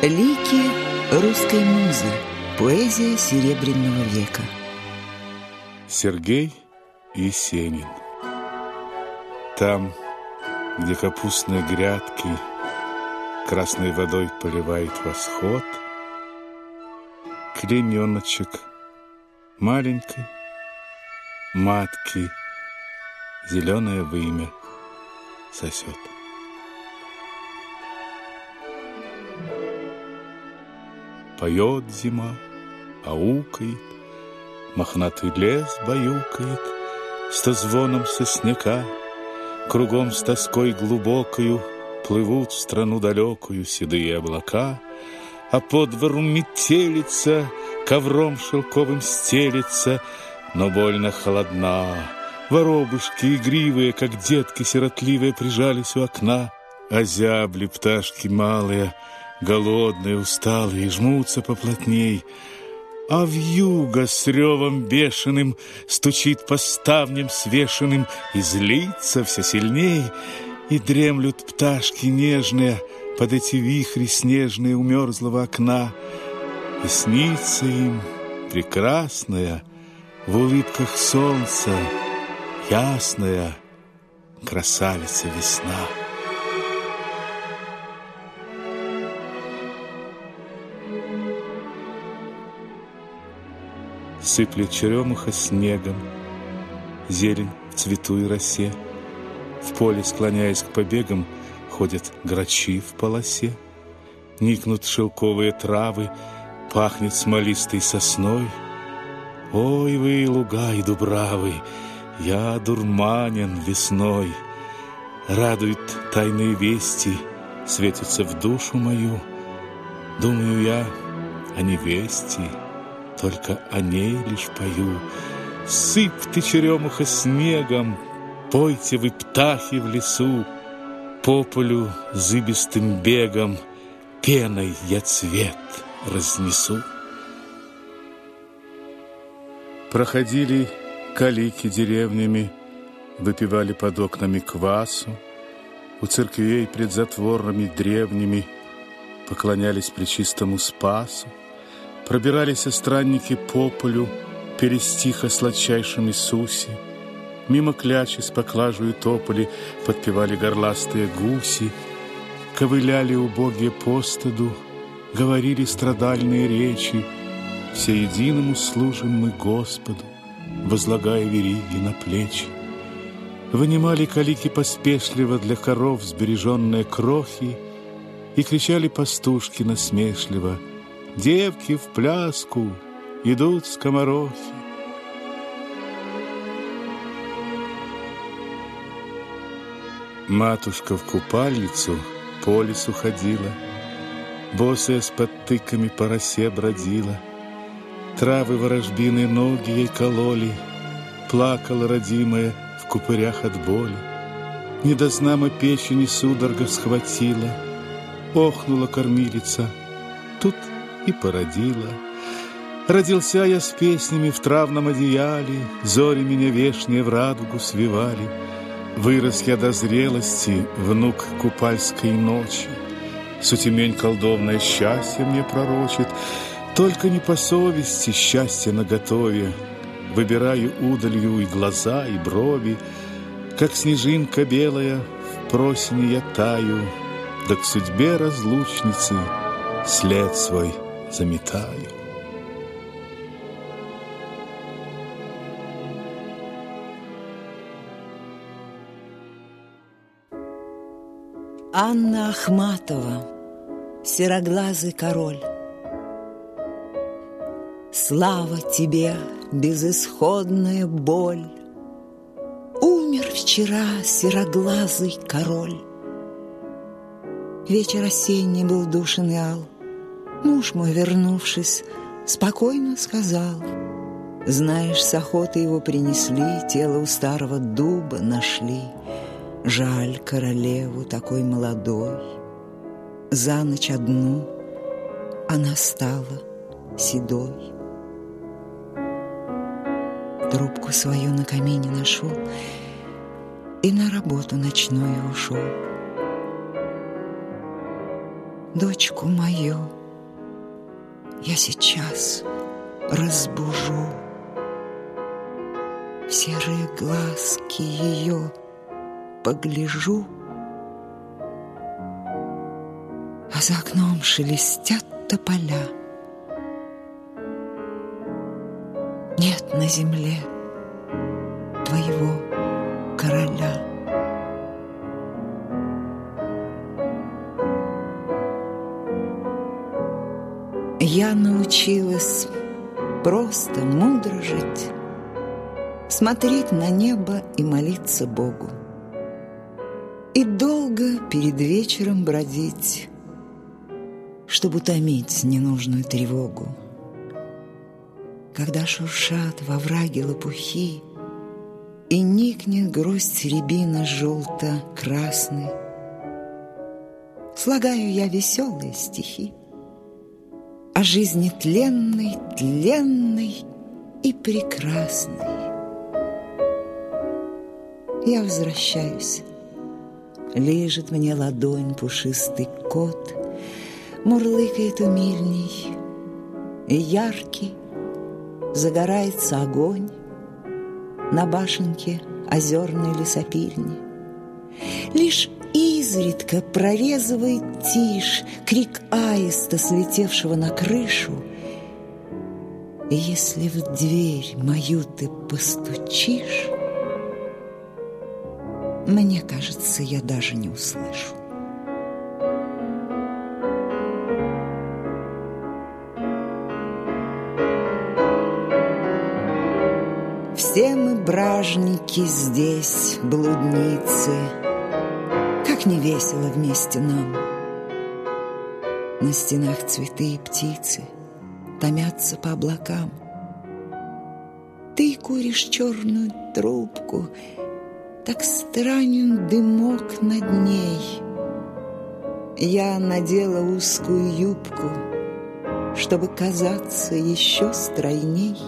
Лики русской музы. Поэзия Серебряного века. Сергей Есенин. Там, где капустные грядки Красной водой поливает восход, Клейменочек маленькой матки Зеленое вымя сосет. Поет зима, аукает, Мохнатый лес баюкает, Сто звоном сосняка, Кругом с тоской глубокою Плывут в страну далекую Седые облака, А по двору метелица, Ковром шелковым стелится, Но больно холодна. Воробушки игривые, Как детки сиротливые, Прижались у окна, Озябли пташки малые — Голодные, усталые, жмутся поплотней, А вьюга с ревом бешеным Стучит по ставням свешенным И злится все сильней, И дремлют пташки нежные Под эти вихри снежные У мерзлого окна. И снится им прекрасная В улыбках солнца ясная Красавица весна. Сыплет черемуха снегом, Зелень в цвету и росе. В поле, склоняясь к побегам, Ходят грачи в полосе. Никнут шелковые травы, Пахнет смолистой сосной. Ой, вы, луга и дубравы, Я дурманен весной. Радуют тайные вести, Светятся в душу мою. Думаю я о невесте, только о ней лишь пою. Сыпь ты, черемуха, снегом, Пойте вы, птахи, в лесу, По полю зыбистым бегом Пеной я цвет разнесу. Проходили калики деревнями, Выпивали под окнами квасу, У церквей пред затворами древними Поклонялись пречистому Спасу. Пробирались странники по полю, Перестиха сладчайшим Иисусе. Мимо клячи с поклажу тополи Подпевали горластые гуси, Ковыляли убогие по стаду, Говорили страдальные речи, Все единому служим мы Господу, Возлагая вериги на плечи. Вынимали калики поспешливо Для коров сбереженные крохи И кричали пастушки насмешливо — Девки в пляску, идут скоморохи. Матушка в купальницу по лесу ходила, Босая с подтыками по росе бродила, Травы ворожбины ноги ей кололи, Плакала родимая в купырях от боли. Не до знамо печени судорога схватила, Охнула кормилица, и породила. Родился я с песнями в травном одеяле, Зори меня вешние в радугу свивали. Вырос я до зрелости, внук купальской ночи. Сутемень колдовное счастье мне пророчит, Только не по совести счастье наготове. Выбираю удалью и глаза, и брови, Как снежинка белая в просине я таю, Да к судьбе разлучницы след свой заметаю. Анна Ахматова, сероглазый король. Слава тебе, безысходная боль. Умер вчера сероглазый король. Вечер осенний был душен и ал. Муж мой, вернувшись, спокойно сказал, Знаешь, с охоты его принесли, Тело у старого дуба нашли. Жаль королеву такой молодой. За ночь одну она стала седой. Трубку свою на камине нашел И на работу ночную ушел. Дочку мою я сейчас разбужу. В серые глазки ее погляжу, А за окном шелестят тополя. Нет на земле твоего короля. Я научилась просто мудро жить, Смотреть на небо и молиться Богу. И долго перед вечером бродить, Чтобы утомить ненужную тревогу. Когда шуршат во враге лопухи, И никнет гроздь рябина желто-красный, Слагаю я веселые стихи о жизни тленной, тленной и прекрасной. Я возвращаюсь. Лежит мне ладонь пушистый кот, Мурлыкает умильней, и яркий Загорается огонь На башенке озерной лесопильни. Лишь изредка прорезывает тишь Крик аиста, слетевшего на крышу. И если в дверь мою ты постучишь, Мне кажется, я даже не услышу. Все мы бражники здесь, блудницы, Как не весело вместе нам. На стенах цветы и птицы Томятся по облакам. Ты куришь черную трубку, Так странен дымок над ней. Я надела узкую юбку, Чтобы казаться еще стройней.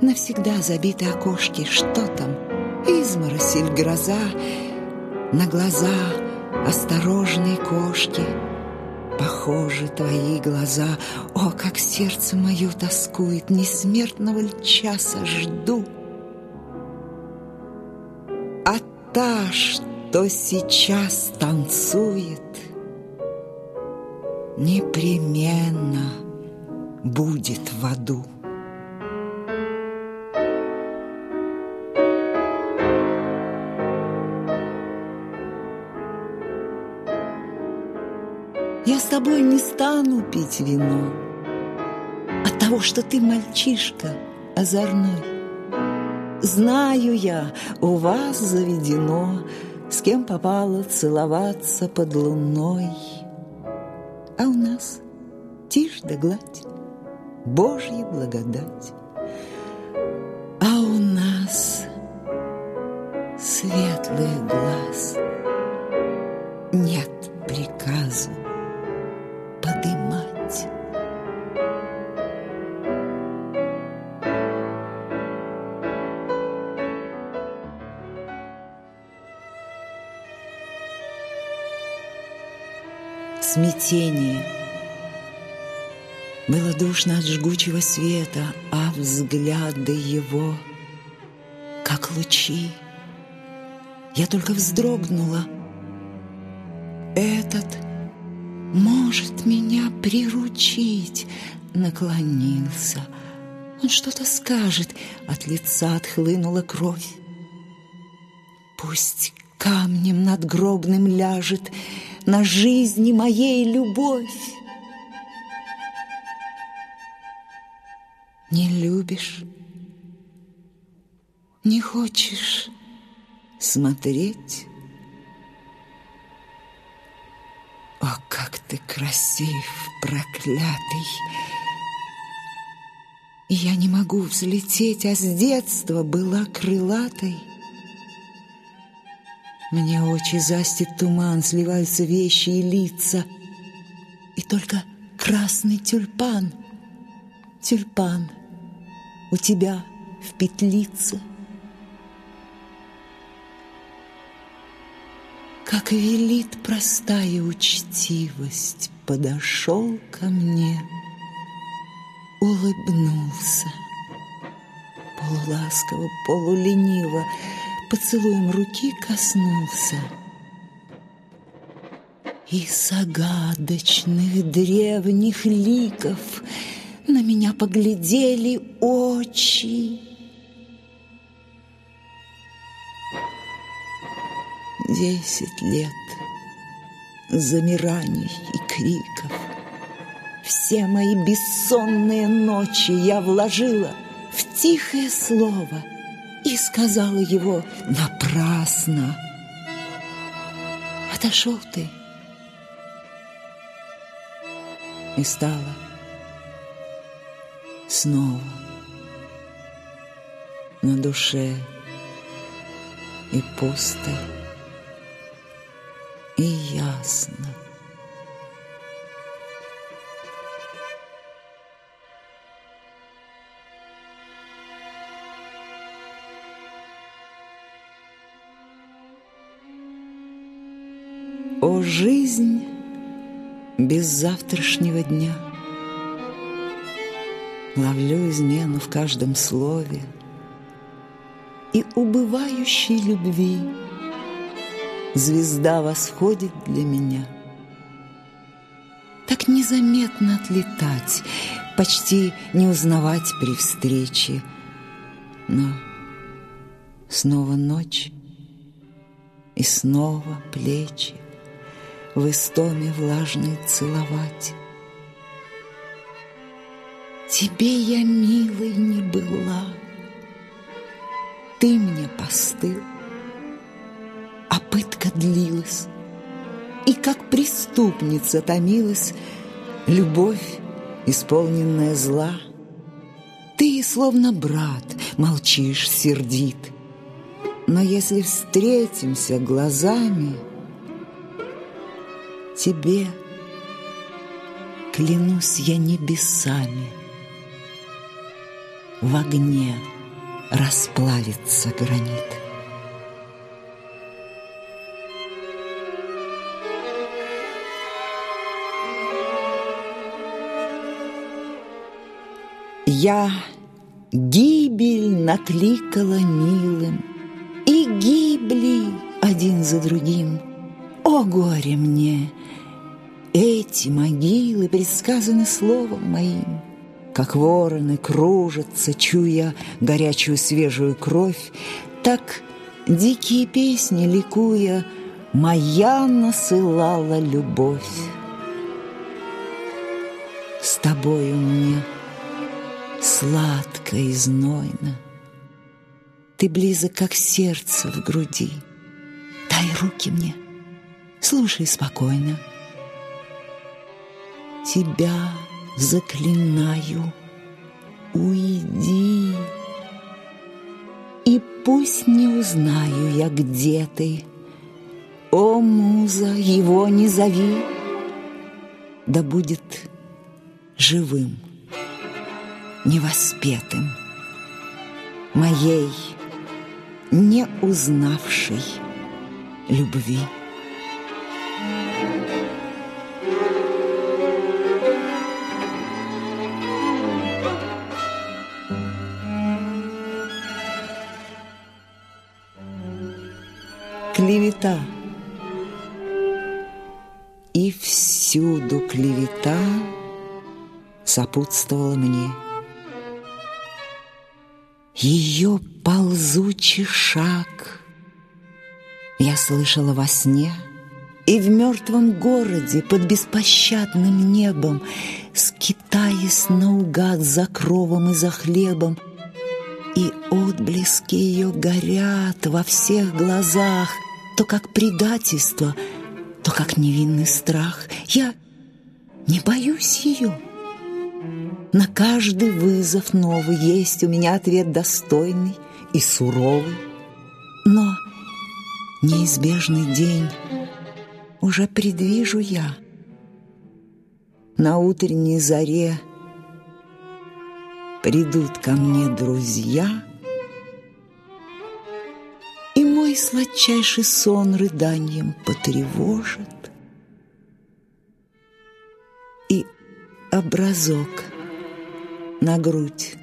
Навсегда забиты окошки, что там? Изморозь или гроза, на глаза осторожные кошки. Похожи твои глаза, о, как сердце мое тоскует, Несмертного ли часа жду? А та, что сейчас танцует, Непременно будет в аду. Я с тобой не стану пить вино От того, что ты мальчишка озорной. Знаю я, у вас заведено С кем попало целоваться под луной. А у нас тишь да гладь, Божья благодать. А у нас светлых глаз нет Было душно от жгучего света, а взгляды его, как лучи. Я только вздрогнула. Этот может меня приручить, наклонился. Он что-то скажет, от лица отхлынула кровь. Пусть камнем надгробным ляжет на жизни моей любовь. Не любишь, не хочешь смотреть О, как ты красив, проклятый! Я не могу взлететь, а с детства была крылатой. Мне очи застит туман, сливаются вещи и лица. И только красный тюльпан, тюльпан у тебя в петлице. как велит простая учтивость, подошел ко мне, улыбнулся. Полуласково, полулениво, поцелуем руки коснулся. И загадочных древних ликов на меня поглядели очи. Десять лет замираний и криков. Все мои бессонные ночи я вложила в тихое слово и сказала его напрасно. Отошел ты и стала снова на душе и пусто и ясно. О, жизнь без завтрашнего дня! Ловлю измену в каждом слове И убывающей любви — звезда восходит для меня. Так незаметно отлетать, почти не узнавать при встрече. Но снова ночь и снова плечи в истоме влажной целовать. Тебе я, милой, не была, ты мне постыл, пытка длилась, И как преступница томилась Любовь, исполненная зла. Ты, словно брат, молчишь сердит, Но если встретимся глазами, Тебе, клянусь я небесами, В огне расплавится гранит. Я гибель накликала милым, И гибли один за другим. О, горе мне! Эти могилы предсказаны словом моим. Как вороны кружатся, чуя горячую свежую кровь, Так дикие песни, ликуя, Моя насылала любовь. С тобою мне — сладко и знойно. Ты близок, как сердце в груди. Дай руки мне, слушай спокойно. Тебя заклинаю, уйди. И пусть не узнаю я, где ты. О, муза, его не зови, да будет живым невоспетым, моей не узнавшей любви. Клевета. И всюду клевета сопутствовала мне – ее ползучий шаг Я слышала во сне И в мертвом городе под беспощадным небом Скитаясь наугад за кровом и за хлебом И отблески ее горят во всех глазах То как предательство, то как невинный страх Я не боюсь ее на каждый вызов новый есть у меня ответ достойный и суровый. Но неизбежный день уже предвижу я. На утренней заре придут ко мне друзья, сладчайший сон рыданием потревожит, И образок на грудь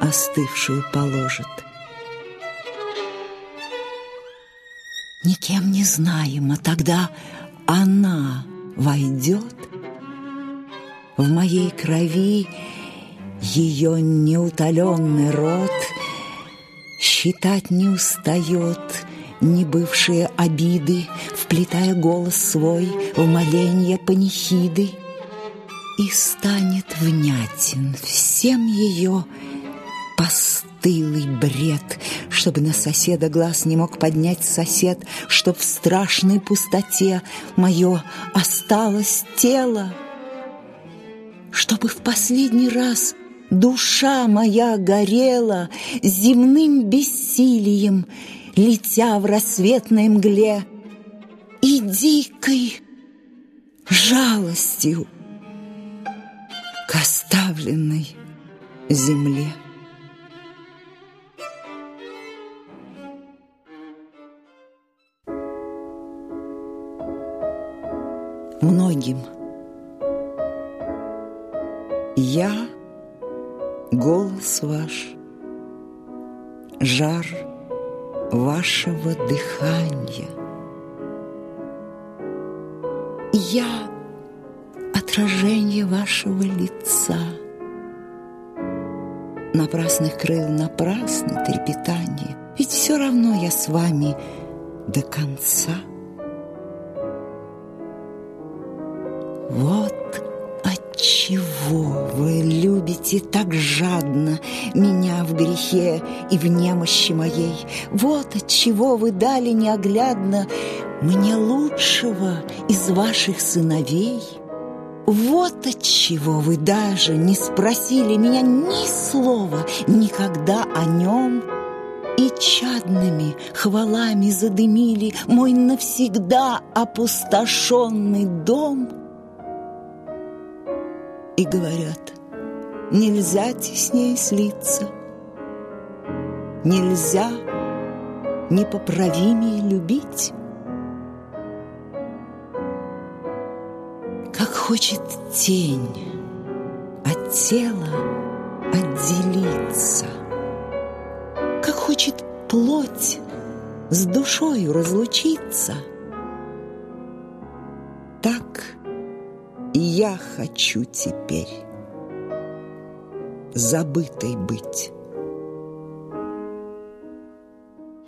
остывшую положит. Никем не знаем, а тогда она войдет в моей крови ее неутоленный рот Считать не устает не бывшие обиды, Вплетая голос свой в моленье панихиды, И станет внятен всем ее постылый бред, Чтобы на соседа глаз не мог поднять сосед, Чтоб в страшной пустоте мое осталось тело, Чтобы в последний раз Душа моя горела земным бессилием, Летя в рассветной мгле И дикой жалостью К оставленной земле. Многим я голос ваш, жар вашего дыхания. Я отражение вашего лица. Напрасных крыл, напрасно трепетание, ведь все равно я с вами до конца. Вот Отчего вы любите так жадно меня в грехе и в немощи моей? Вот отчего вы дали неоглядно мне лучшего из ваших сыновей? Вот отчего вы даже не спросили меня ни слова никогда о нем, и чадными хвалами задымили мой навсегда опустошенный дом — и говорят, нельзя теснее слиться, нельзя непоправимее любить. Как хочет тень от тела отделиться, как хочет плоть с душою разлучиться, так я хочу теперь забытой быть.